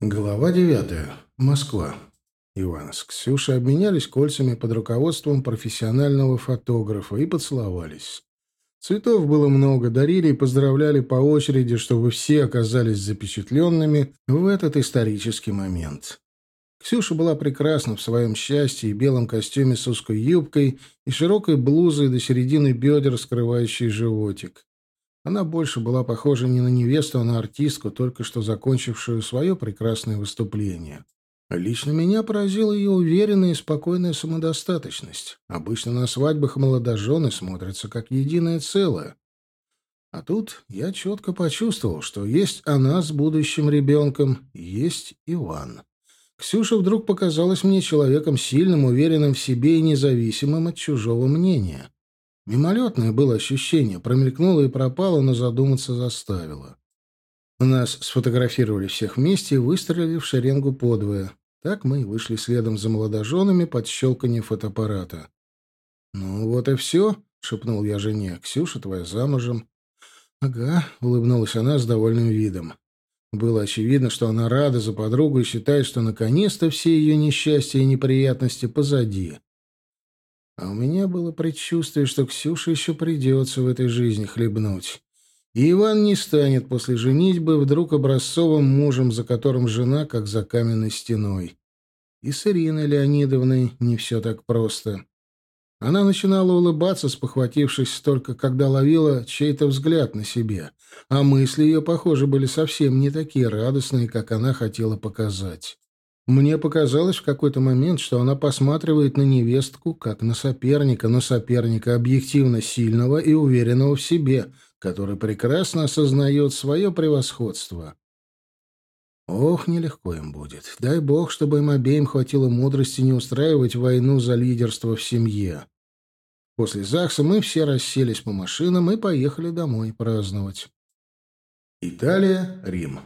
Глава девятая. Москва. Иван с Ксюшей обменялись кольцами под руководством профессионального фотографа и поцеловались. Цветов было много, дарили и поздравляли по очереди, чтобы все оказались запечатленными в этот исторический момент. Ксюша была прекрасна в своем счастье и белом костюме с узкой юбкой и широкой блузой до середины бедер, скрывающей животик. Она больше была похожа не на невесту, а на артистку, только что закончившую свое прекрасное выступление. Лично меня поразила ее уверенная и спокойная самодостаточность. Обычно на свадьбах молодожены смотрятся как единое целое. А тут я четко почувствовал, что есть она с будущим ребенком, есть Иван. Ксюша вдруг показалась мне человеком сильным, уверенным в себе и независимым от чужого мнения. Мимолетное было ощущение, промелькнуло и пропало, но задуматься заставило. Нас сфотографировали всех вместе и выстроили в шеренгу подвое. Так мы и вышли следом за молодоженами под щелканье фотоаппарата. «Ну вот и все», — шепнул я жене. «Ксюша твоя замужем». «Ага», — улыбнулась она с довольным видом. Было очевидно, что она рада за подругу и считает, что наконец-то все ее несчастья и неприятности позади. А у меня было предчувствие, что Ксюше еще придется в этой жизни хлебнуть. И Иван не станет после женитьбы вдруг образцовым мужем, за которым жена, как за каменной стеной. И с Ириной Леонидовной не все так просто. Она начинала улыбаться, спохватившись только, когда ловила чей-то взгляд на себе, а мысли ее, похоже, были совсем не такие радостные, как она хотела показать. Мне показалось в какой-то момент, что она посматривает на невестку как на соперника, но соперника объективно сильного и уверенного в себе, который прекрасно осознает свое превосходство. Ох, нелегко им будет. Дай бог, чтобы им обеим хватило мудрости не устраивать войну за лидерство в семье. После ЗАГСа мы все расселись по машинам и поехали домой праздновать. Италия, Рим.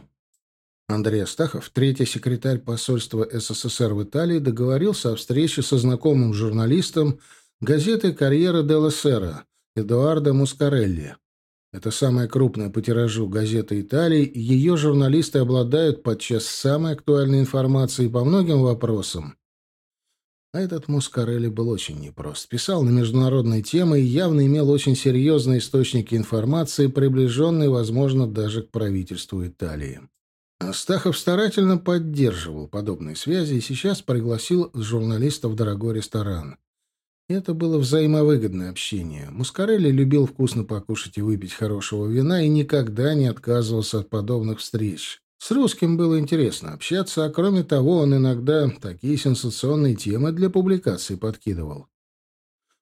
Андрей Астахов, третий секретарь посольства СССР в Италии, договорился о встрече со знакомым журналистом газеты «Карьера делла Сера» Эдуардо Мускарелли. Это самая крупная по тиражу газета Италии, и ее журналисты обладают подчас самой актуальной информацией по многим вопросам. А этот Мускарелли был очень непрост. Писал на международные темы и явно имел очень серьезные источники информации, приближенные, возможно, даже к правительству Италии. Астахов старательно поддерживал подобные связи и сейчас пригласил журналиста в дорогой ресторан. Это было взаимовыгодное общение. Мускарелли любил вкусно покушать и выпить хорошего вина и никогда не отказывался от подобных встреч. С русским было интересно общаться, а кроме того, он иногда такие сенсационные темы для публикаций подкидывал.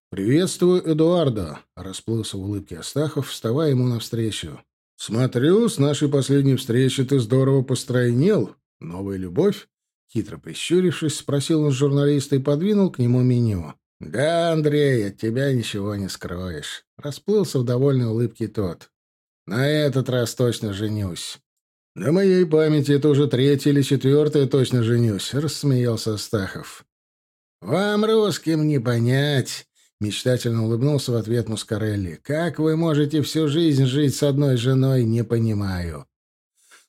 «Приветствую, Эдуардо!» — расплылся в улыбке Астахов, вставая ему навстречу. «Смотрю, с нашей последней встречи ты здорово постройнел. Новая любовь?» Хитро прищурившись, спросил он журналиста и подвинул к нему меню. «Да, Андрей, от тебя ничего не скроешь». Расплылся в довольной улыбке тот. «На этот раз точно женюсь». «На моей памяти это уже третья или четвертая точно женюсь», — рассмеялся Астахов. «Вам, русским, не понять. Мечтательно улыбнулся в ответ Мускарелли. «Как вы можете всю жизнь жить с одной женой, не понимаю».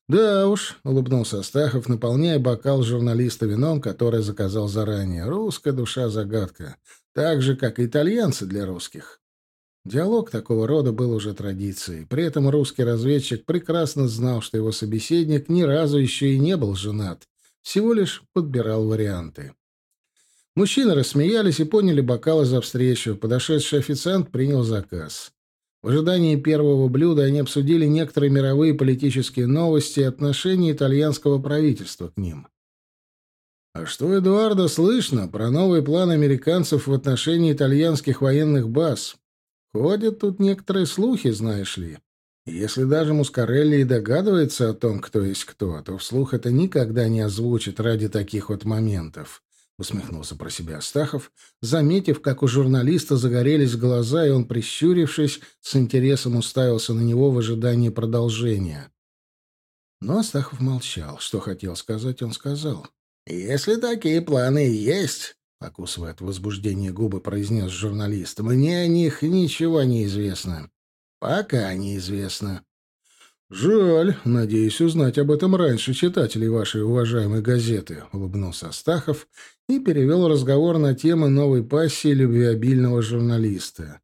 «Да уж», — улыбнулся Астахов, наполняя бокал журналиста вином, который заказал заранее. «Русская душа-загадка. Так же, как и итальянцы для русских». Диалог такого рода был уже традицией. При этом русский разведчик прекрасно знал, что его собеседник ни разу еще и не был женат. Всего лишь подбирал варианты. Мужчины рассмеялись и поняли бокалы за встречу. Подошедший официант принял заказ. В ожидании первого блюда они обсудили некоторые мировые политические новости и отношения итальянского правительства к ним. «А что, Эдуардо, слышно про новый план американцев в отношении итальянских военных баз? Ходят тут некоторые слухи, знаешь ли. Если даже Мускарелли и догадывается о том, кто есть кто, то вслух это никогда не озвучит ради таких вот моментов усмехнулся про себя Астахов, заметив, как у журналиста загорелись глаза, и он, прищурившись, с интересом уставился на него в ожидании продолжения. Но Астахов молчал. Что хотел сказать, он сказал. «Если такие планы есть...» — покусывая от возбуждения губы, произнес журналист. «Мне о них ничего не известно. Пока неизвестно». «Жаль. Надеюсь узнать об этом раньше читателей вашей уважаемой газеты», — улыбнулся Астахов и перевел разговор на тему новой пассии любвеобильного журналиста.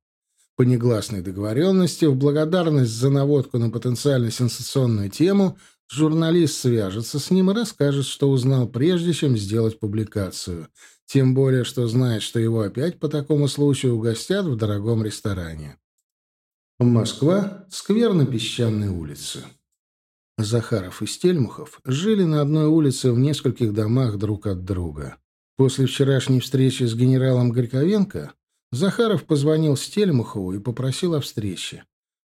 По негласной договоренности, в благодарность за наводку на потенциально сенсационную тему, журналист свяжется с ним и расскажет, что узнал прежде, чем сделать публикацию. Тем более, что знает, что его опять по такому случаю угостят в дорогом ресторане. Москва, сквер на песчаной улице. Захаров и Стельмухов жили на одной улице в нескольких домах друг от друга. После вчерашней встречи с генералом Горьковенко Захаров позвонил Стельмухову и попросил о встрече.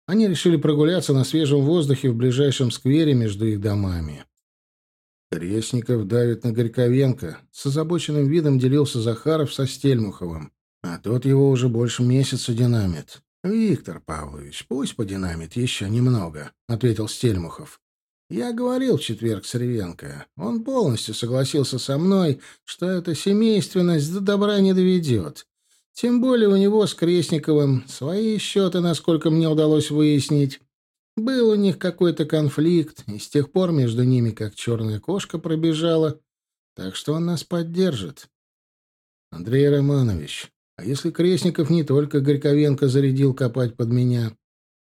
Они решили прогуляться на свежем воздухе в ближайшем сквере между их домами. Крестников давит на Горьковенко. С озабоченным видом делился Захаров со Стельмуховым. А тот его уже больше месяца динамит. «Виктор Павлович, пусть подинамит еще немного», — ответил Стельмухов. «Я говорил в четверг с Ревенко. Он полностью согласился со мной, что эта семейственность до добра не доведет. Тем более у него с Крестниковым свои счеты, насколько мне удалось выяснить. Был у них какой-то конфликт, и с тех пор между ними как черная кошка пробежала. Так что он нас поддержит». «Андрей Романович, а если Крестников не только Горьковенко зарядил копать под меня,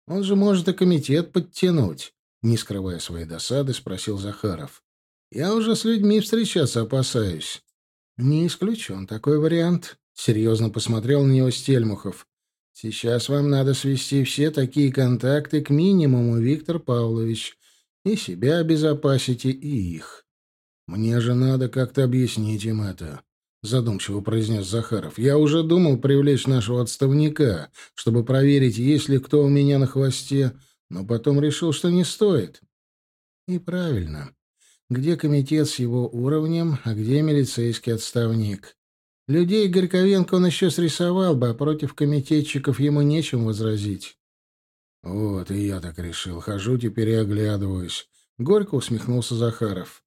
он же может и комитет подтянуть, не скрывая своей досады, спросил Захаров. Я уже с людьми встречаться опасаюсь. Не исключен такой вариант, серьезно посмотрел на него Стельмухов. Сейчас вам надо свести все такие контакты к минимуму, Виктор Павлович, и себя обезопасите, и их. Мне же надо как-то объяснить им это задумчиво произнес Захаров. Я уже думал привлечь нашего отставника, чтобы проверить, есть ли кто у меня на хвосте, но потом решил, что не стоит. И правильно. Где комитет с его уровнем, а где милицейский отставник? Людей Горьковенко он еще срисовал бы, а против комитетчиков ему нечем возразить. Вот, и я так решил. Хожу теперь и оглядываюсь. Горько усмехнулся Захаров.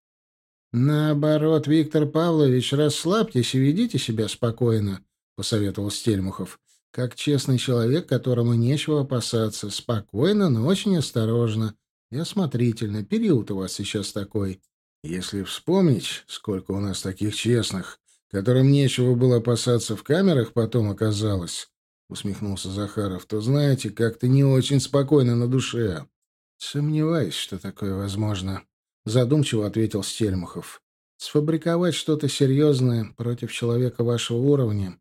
«Наоборот, Виктор Павлович, расслабьтесь и ведите себя спокойно», — посоветовал Стельмухов. «Как честный человек, которому нечего опасаться. Спокойно, но очень осторожно и осмотрительно. Период у вас сейчас такой. Если вспомнить, сколько у нас таких честных, которым нечего было опасаться в камерах, потом оказалось», — усмехнулся Захаров, — «то знаете, как-то не очень спокойно на душе». «Сомневаюсь, что такое возможно», задумчиво ответил Стельмахов. Сфабриковать что-то серьезное против человека вашего уровня.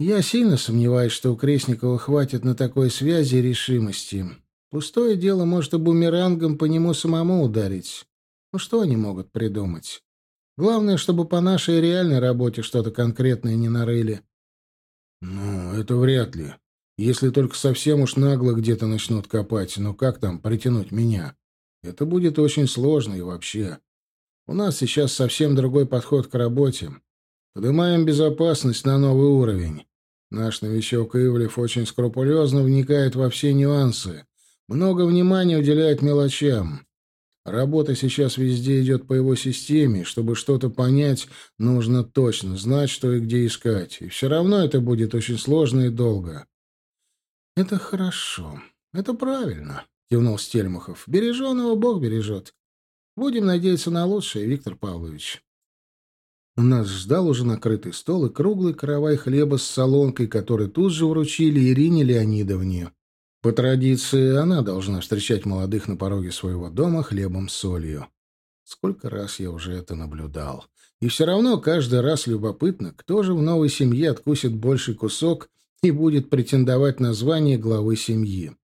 Я сильно сомневаюсь, что у Крестникова хватит на такой связи и решимости. Пустое дело может и бумерангом по нему самому ударить. Ну что они могут придумать? Главное, чтобы по нашей реальной работе что-то конкретное не нарыли. Ну, это вряд ли. Если только совсем уж нагло где-то начнут копать, ну как там притянуть меня? Это будет очень сложно и вообще. У нас сейчас совсем другой подход к работе. Поднимаем безопасность на новый уровень. Наш новичок Ивлев очень скрупулезно вникает во все нюансы. Много внимания уделяет мелочам. Работа сейчас везде идет по его системе. Чтобы что-то понять, нужно точно знать, что и где искать. И все равно это будет очень сложно и долго. Это хорошо. Это правильно. — кивнул Стельмахов. «Береженого Бог бережет. Будем надеяться на лучшее, Виктор Павлович». Нас ждал уже накрытый стол и круглый каравай хлеба с солонкой, который тут же вручили Ирине Леонидовне. По традиции, она должна встречать молодых на пороге своего дома хлебом с солью. Сколько раз я уже это наблюдал. И все равно каждый раз любопытно, кто же в новой семье откусит больший кусок и будет претендовать на звание главы семьи.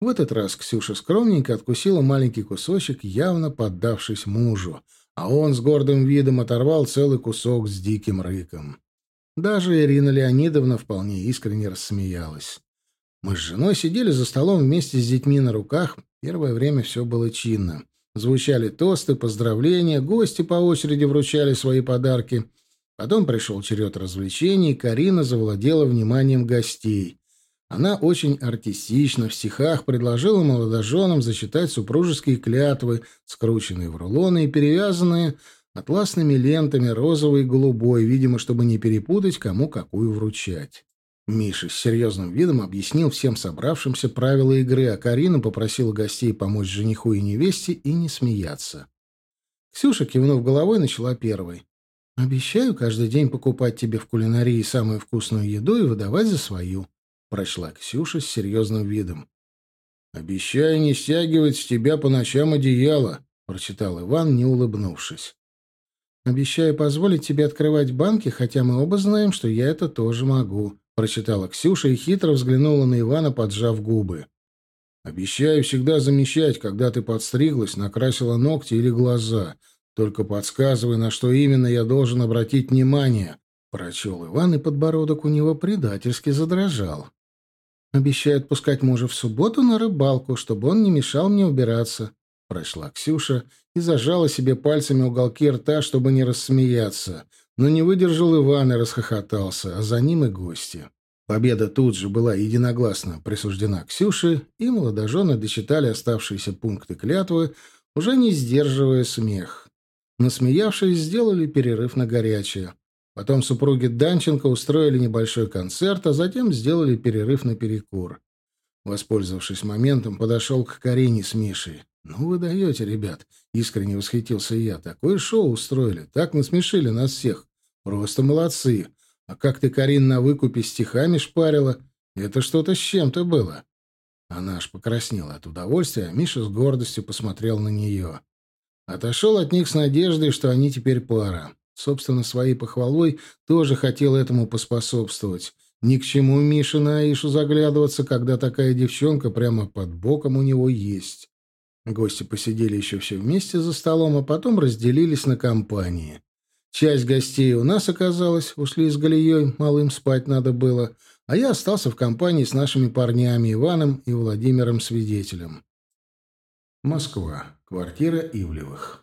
В этот раз Ксюша скромненько откусила маленький кусочек, явно поддавшись мужу, а он с гордым видом оторвал целый кусок с диким рыком. Даже Ирина Леонидовна вполне искренне рассмеялась. Мы с женой сидели за столом вместе с детьми на руках. Первое время все было чинно. Звучали тосты, поздравления, гости по очереди вручали свои подарки. Потом пришел черед развлечений, Карина завладела вниманием гостей. Она очень артистично в стихах предложила молодоженам зачитать супружеские клятвы, скрученные в рулоны и перевязанные атласными лентами розовой и голубой, видимо, чтобы не перепутать, кому какую вручать. Миша с серьезным видом объяснил всем собравшимся правила игры, а Карина попросила гостей помочь жениху и невесте и не смеяться. Ксюша, кивнув головой, начала первой. «Обещаю каждый день покупать тебе в кулинарии самую вкусную еду и выдавать за свою», — прочла Ксюша с серьезным видом. «Обещаю не стягивать с тебя по ночам одеяло», — прочитал Иван, не улыбнувшись. «Обещаю позволить тебе открывать банки, хотя мы оба знаем, что я это тоже могу», — прочитала Ксюша и хитро взглянула на Ивана, поджав губы. «Обещаю всегда замечать, когда ты подстриглась, накрасила ногти или глаза. Только подсказывай, на что именно я должен обратить внимание», — прочел Иван, и подбородок у него предательски задрожал. Обещаю отпускать мужа в субботу на рыбалку, чтобы он не мешал мне убираться. Прошла Ксюша и зажала себе пальцами уголки рта, чтобы не рассмеяться. Но не выдержал Иван и расхохотался, а за ним и гости. Победа тут же была единогласно присуждена Ксюше, и молодожены дочитали оставшиеся пункты клятвы, уже не сдерживая смех. Насмеявшись, сделали перерыв на горячее. Потом супруги Данченко устроили небольшой концерт, а затем сделали перерыв на перекур. Воспользовавшись моментом, подошел к Карине с Мишей. «Ну вы даете, ребят!» — искренне восхитился я. «Такое шоу устроили, так насмешили нас всех. Просто молодцы! А как ты, Карин, на выкупе стихами шпарила? Это что-то с чем-то было!» Она аж покраснела от удовольствия, а Миша с гордостью посмотрел на нее. Отошел от них с надеждой, что они теперь пара. Собственно, своей похвалой тоже хотел этому поспособствовать. Ни к чему Мише на Аишу заглядываться, когда такая девчонка прямо под боком у него есть. Гости посидели еще все вместе за столом, а потом разделились на компании. Часть гостей у нас оказалась, ушли с Галией, малым спать надо было, а я остался в компании с нашими парнями Иваном и Владимиром Свидетелем. Москва. Квартира Ивлевых.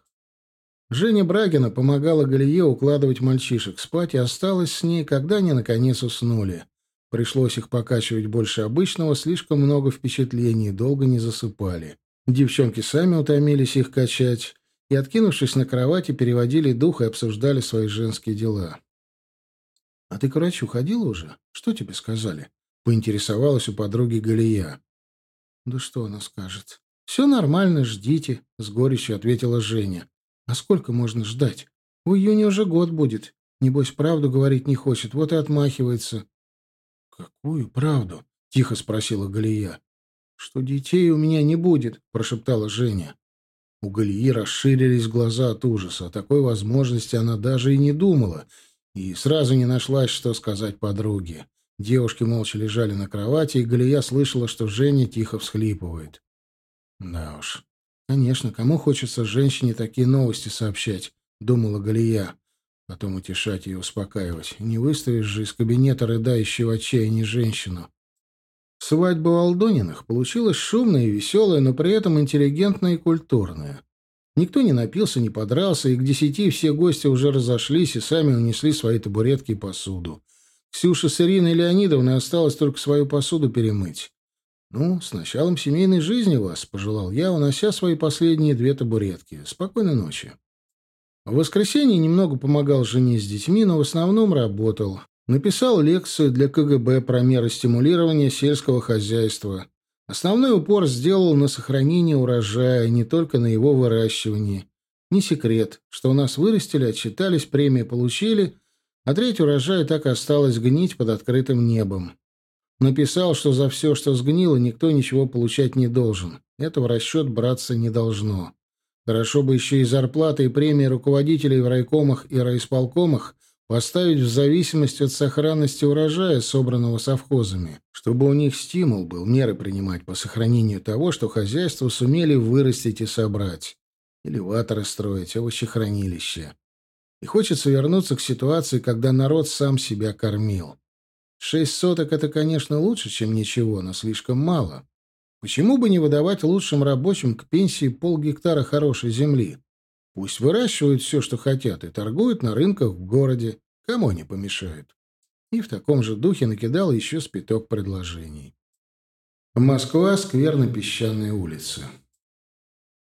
Женя Брагина помогала Галие укладывать мальчишек спать и осталась с ней, когда они наконец уснули. Пришлось их покачивать больше обычного, слишком много впечатлений, долго не засыпали. Девчонки сами утомились их качать и, откинувшись на кровати, переводили дух и обсуждали свои женские дела. — А ты к врачу ходила уже? Что тебе сказали? — поинтересовалась у подруги Галия. — Да что она скажет? — Все нормально, ждите, — с горечью ответила Женя. А сколько можно ждать? В июне уже год будет. Небось, правду говорить не хочет, вот и отмахивается. — Какую правду? — тихо спросила Галия. — Что детей у меня не будет, — прошептала Женя. У Галии расширились глаза от ужаса. О такой возможности она даже и не думала, и сразу не нашлась, что сказать подруге. Девушки молча лежали на кровати, и Галия слышала, что Женя тихо всхлипывает. Да уж, Конечно, кому хочется женщине такие новости сообщать, думала Галия. Потом утешать и успокаивать. Не выставишь же из кабинета рыдающего отчаяния женщину. Свадьба Алдониных получилась шумная и веселая, но при этом интеллигентная и культурная. Никто не напился, не подрался, и к десяти все гости уже разошлись и сами унесли свои табуретки и посуду. Ксюша с Ириной Леонидовной осталось только свою посуду перемыть. «Ну, с началом семейной жизни вас», — пожелал я, унося свои последние две табуретки. «Спокойной ночи». В воскресенье немного помогал жене с детьми, но в основном работал. Написал лекцию для КГБ про меры стимулирования сельского хозяйства. Основной упор сделал на сохранение урожая, не только на его выращивании. Не секрет, что у нас вырастили, отчитались, премии получили, а треть урожая так и осталась гнить под открытым небом. Написал, что за все, что сгнило, никто ничего получать не должен. Это в расчет браться не должно. Хорошо бы еще и зарплаты и премии руководителей в райкомах и райисполкомах поставить в зависимости от сохранности урожая, собранного совхозами, чтобы у них стимул был меры принимать по сохранению того, что хозяйство сумели вырастить и собрать. Элеваторы строить, овощехранилища. И хочется вернуться к ситуации, когда народ сам себя кормил. Шесть соток — это, конечно, лучше, чем ничего, но слишком мало. Почему бы не выдавать лучшим рабочим к пенсии полгектара хорошей земли? Пусть выращивают все, что хотят, и торгуют на рынках в городе. Кому они помешают? И в таком же духе накидал еще спиток предложений. Москва, сквер на песчаной улице.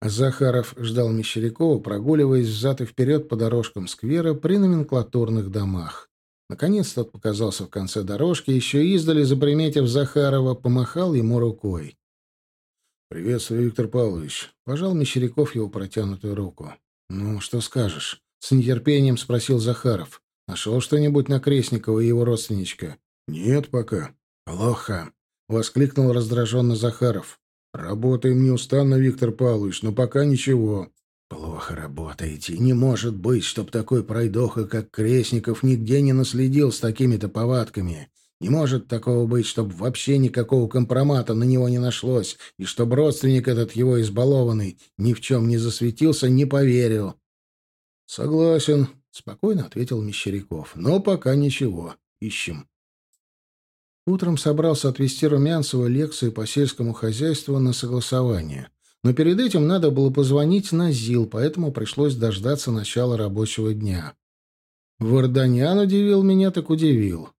Захаров ждал Мещерякова, прогуливаясь взад и вперед по дорожкам сквера при номенклатурных домах. Наконец тот показался в конце дорожки, еще издали, заприметив Захарова, помахал ему рукой. «Приветствую, Виктор Павлович», — пожал Мещеряков его протянутую руку. «Ну, что скажешь?» — с нетерпением спросил Захаров. «Нашел что-нибудь на Крестникова и его родственничка?» «Нет пока». «Плохо», — воскликнул раздраженно Захаров. «Работаем неустанно, Виктор Павлович, но пока ничего». «Плохо работаете. Не может быть, чтоб такой пройдоха, как Крестников, нигде не наследил с такими-то повадками. Не может такого быть, чтобы вообще никакого компромата на него не нашлось, и чтобы родственник этот его избалованный ни в чем не засветился, не поверил». «Согласен», — спокойно ответил Мещеряков. «Но пока ничего. Ищем». Утром собрался отвезти Румянцева лекцию по сельскому хозяйству на согласование. Но перед этим надо было позвонить на ЗИЛ, поэтому пришлось дождаться начала рабочего дня. Варданян удивил меня, так удивил.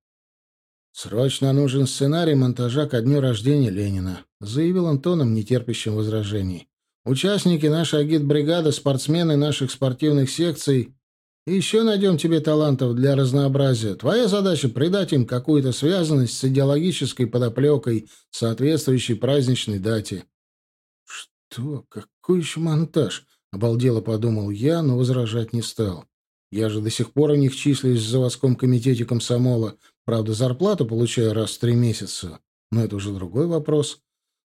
«Срочно нужен сценарий монтажа ко дню рождения Ленина», — заявил Антоном, нетерпящим возражений. «Участники нашей агитбригады, спортсмены наших спортивных секций и еще найдем тебе талантов для разнообразия. Твоя задача — придать им какую-то связанность с идеологической подоплекой, соответствующей праздничной дате. — Что? Какой еще монтаж? — обалдело подумал я, но возражать не стал. Я же до сих пор у них числюсь в заводском комитете комсомола. Правда, зарплату получаю раз в три месяца. Но это уже другой вопрос.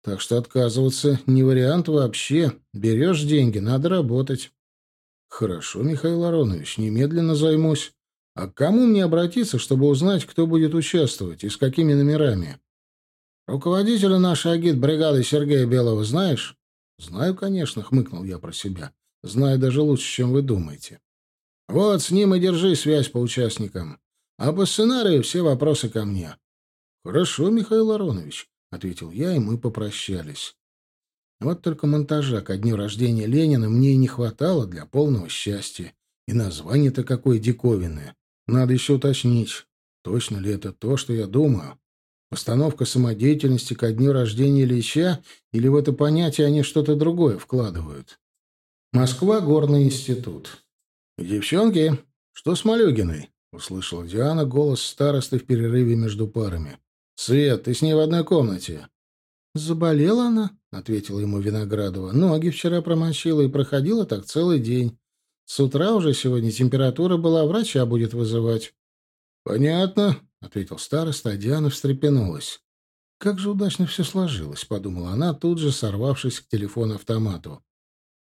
Так что отказываться не вариант вообще. Берешь деньги, надо работать. «Хорошо, Михаил Аронович, немедленно займусь. А к кому мне обратиться, чтобы узнать, кто будет участвовать и с какими номерами?» «Руководителя нашей агит-бригады Сергея Белого знаешь?» «Знаю, конечно», — хмыкнул я про себя. «Знаю даже лучше, чем вы думаете». «Вот с ним и держи связь по участникам. А по сценарию все вопросы ко мне». «Хорошо, Михаил Аронович», — ответил я, и мы попрощались. Вот только монтажа ко дню рождения Ленина мне и не хватало для полного счастья. И название-то какое диковинное. Надо еще уточнить, точно ли это то, что я думаю. Постановка самодеятельности ко дню рождения Ильича или в это понятие они что-то другое вкладывают? Москва, Горный институт. «Девчонки, что с Малюгиной?» — услышала Диана голос старосты в перерыве между парами. «Свет, ты с ней в одной комнате?» «Заболела она?» — ответила ему Виноградова. «Ноги вчера промочила и проходила так целый день. С утра уже сегодня температура была, врача будет вызывать». «Понятно», — ответил староста, а Диана встрепенулась. «Как же удачно все сложилось», — подумала она, тут же сорвавшись к телефону-автомату.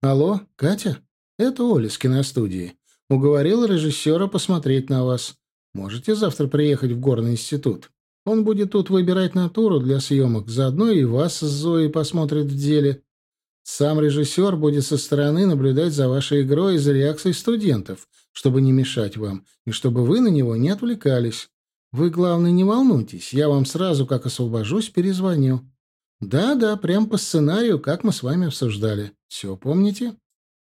«Алло, Катя? Это Оля с киностудии. Уговорила режиссера посмотреть на вас. Можете завтра приехать в Горный институт?» Он будет тут выбирать натуру для съемок, заодно и вас с Зоей посмотрит в деле. Сам режиссер будет со стороны наблюдать за вашей игрой и за реакцией студентов, чтобы не мешать вам, и чтобы вы на него не отвлекались. Вы, главное, не волнуйтесь, я вам сразу, как освобожусь, перезвоню. Да-да, прям по сценарию, как мы с вами обсуждали. Все помните?»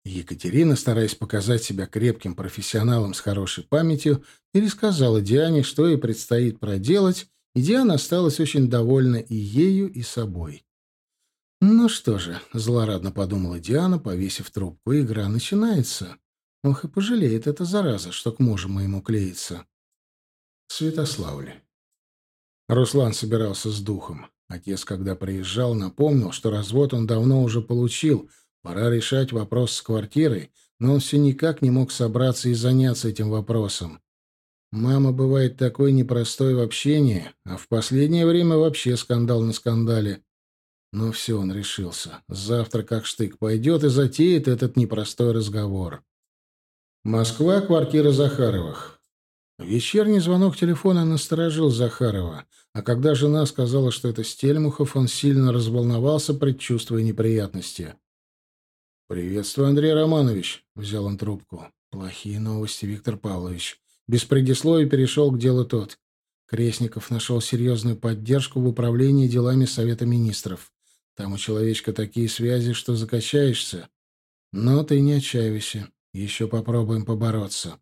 Екатерина, стараясь показать себя крепким профессионалом с хорошей памятью, пересказала Диане, что ей предстоит проделать, и Диана осталась очень довольна и ею, и собой. «Ну что же», — злорадно подумала Диана, повесив трубку, — «игра начинается. Ох, и пожалеет эта зараза, что к мужу моему клеится». Святославль. Руслан собирался с духом. Отец, когда приезжал, напомнил, что развод он давно уже получил, пора решать вопрос с квартирой, но он все никак не мог собраться и заняться этим вопросом. Мама бывает такой непростой в общении, а в последнее время вообще скандал на скандале. Но все, он решился. Завтра как штык пойдет и затеет этот непростой разговор. Москва, квартира Захаровых. Вечерний звонок телефона насторожил Захарова, а когда жена сказала, что это Стельмухов, он сильно разволновался, предчувствуя неприятности. «Приветствую, Андрей Романович», — взял он трубку. «Плохие новости, Виктор Павлович. Без предисловий перешел к делу тот. Крестников нашел серьезную поддержку в управлении делами Совета Министров. Там у человечка такие связи, что закачаешься. Но ты не отчаивайся. Еще попробуем побороться.